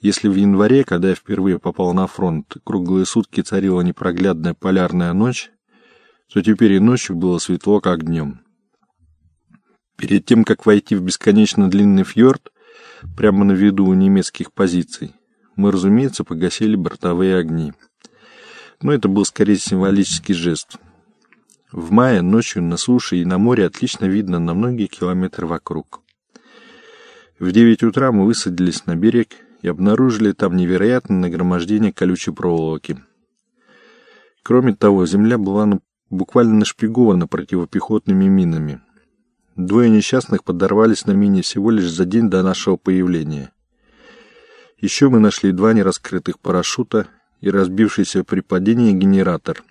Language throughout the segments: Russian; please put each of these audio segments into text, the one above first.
Если в январе, когда я впервые попал на фронт, круглые сутки царила непроглядная полярная ночь, то теперь и ночью было светло, как днем. Перед тем, как войти в бесконечно длинный фьорд, прямо на виду у немецких позиций, мы, разумеется, погасили бортовые огни. Но это был скорее символический жест. В мае ночью на суше и на море отлично видно на многие километры вокруг. В девять утра мы высадились на берег и обнаружили там невероятное нагромождение колючей проволоки. Кроме того, земля была буквально нашпигована противопехотными минами. Двое несчастных подорвались на мине всего лишь за день до нашего появления. Еще мы нашли два нераскрытых парашюта и разбившийся при падении генератор.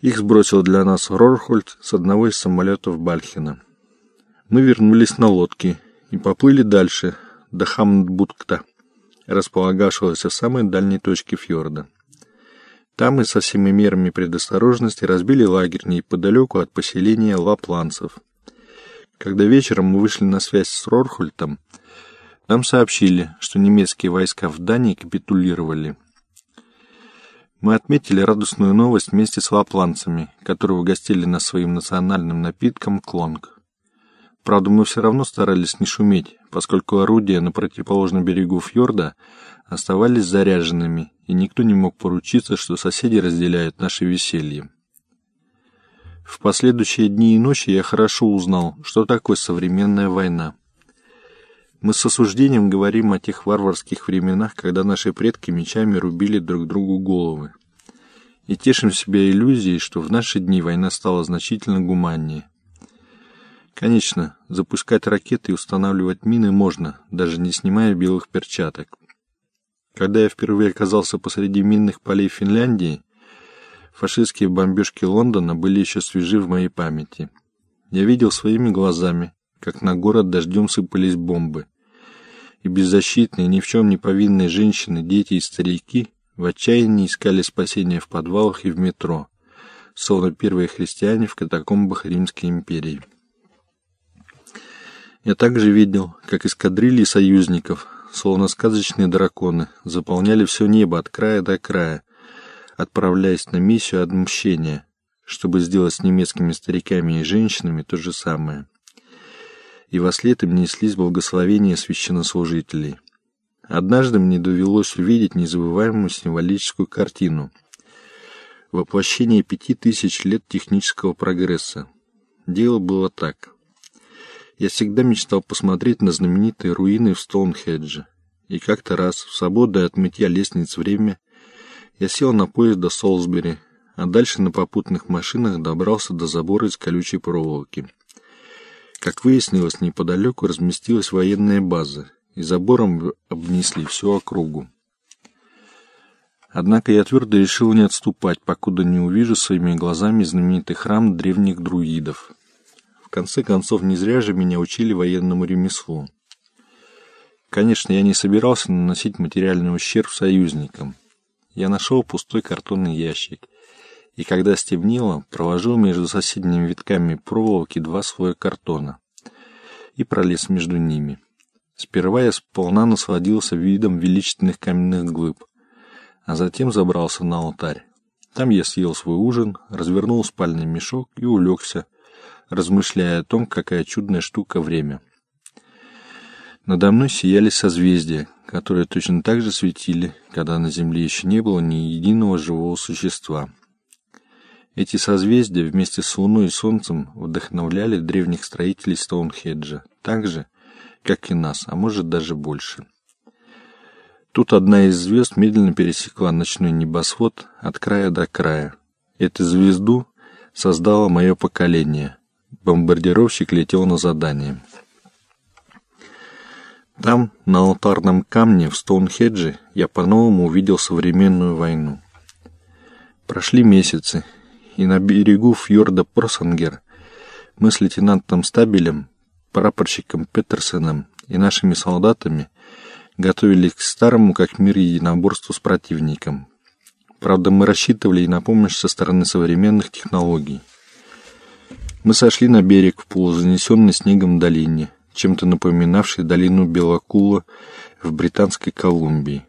Их сбросил для нас Рорхольд с одного из самолетов Бальхина. Мы вернулись на лодке и поплыли дальше, до Хамнбудкта, располагавшегося в самой дальней точке фьорда. Там мы со всеми мерами предосторожности разбили лагерь неподалеку от поселения лапланцев. Когда вечером мы вышли на связь с Рорхольтом, нам сообщили, что немецкие войска в Дании капитулировали. Мы отметили радостную новость вместе с лапланцами, которые угостили нас своим национальным напитком клонг. Правда, мы все равно старались не шуметь, поскольку орудия на противоположном берегу фьорда оставались заряженными, и никто не мог поручиться, что соседи разделяют наше веселье. В последующие дни и ночи я хорошо узнал, что такое современная война. Мы с осуждением говорим о тех варварских временах, когда наши предки мечами рубили друг другу головы. И тешим себя иллюзией, что в наши дни война стала значительно гуманнее. Конечно, запускать ракеты и устанавливать мины можно, даже не снимая белых перчаток. Когда я впервые оказался посреди минных полей Финляндии, фашистские бомбежки Лондона были еще свежи в моей памяти. Я видел своими глазами, как на город дождем сыпались бомбы. И беззащитные, ни в чем не повинные женщины, дети и старики в отчаянии искали спасения в подвалах и в метро, словно первые христиане в катакомбах Римской империи. Я также видел, как эскадрильи союзников, словно сказочные драконы, заполняли все небо от края до края, отправляясь на миссию отмщения, чтобы сделать с немецкими стариками и женщинами то же самое и во след им неслись благословения священнослужителей. Однажды мне довелось увидеть незабываемую символическую картину. Воплощение пяти тысяч лет технического прогресса. Дело было так. Я всегда мечтал посмотреть на знаменитые руины в Стоунхедже. И как-то раз, в свободное от мытья лестниц время, я сел на поезд до Солсбери, а дальше на попутных машинах добрался до забора из колючей проволоки. Как выяснилось, неподалеку разместилась военная база, и забором обнесли всю округу. Однако я твердо решил не отступать, покуда не увижу своими глазами знаменитый храм древних друидов. В конце концов, не зря же меня учили военному ремеслу. Конечно, я не собирался наносить материальный ущерб союзникам. Я нашел пустой картонный ящик — и когда стемнело, проложил между соседними витками проволоки два слоя картона и пролез между ними. Сперва я сполна насладился видом величественных каменных глыб, а затем забрался на алтарь. Там я съел свой ужин, развернул спальный мешок и улегся, размышляя о том, какая чудная штука время. Надо мной сияли созвездия, которые точно так же светили, когда на Земле еще не было ни единого живого существа. Эти созвездия вместе с Луной и Солнцем вдохновляли древних строителей Стоунхеджа, так же, как и нас, а может даже больше. Тут одна из звезд медленно пересекла ночной небосвод от края до края. Эту звезду создало мое поколение. Бомбардировщик летел на задание. Там, на алтарном камне в Стоунхедже, я по-новому увидел современную войну. Прошли месяцы, и на берегу фьорда Просангер мы с лейтенантом Стабелем, прапорщиком Петерсеном и нашими солдатами готовились к старому как мир единоборству с противником. Правда, мы рассчитывали и на помощь со стороны современных технологий. Мы сошли на берег в полузанесенной снегом долине, чем-то напоминавшей долину Белокула в Британской Колумбии.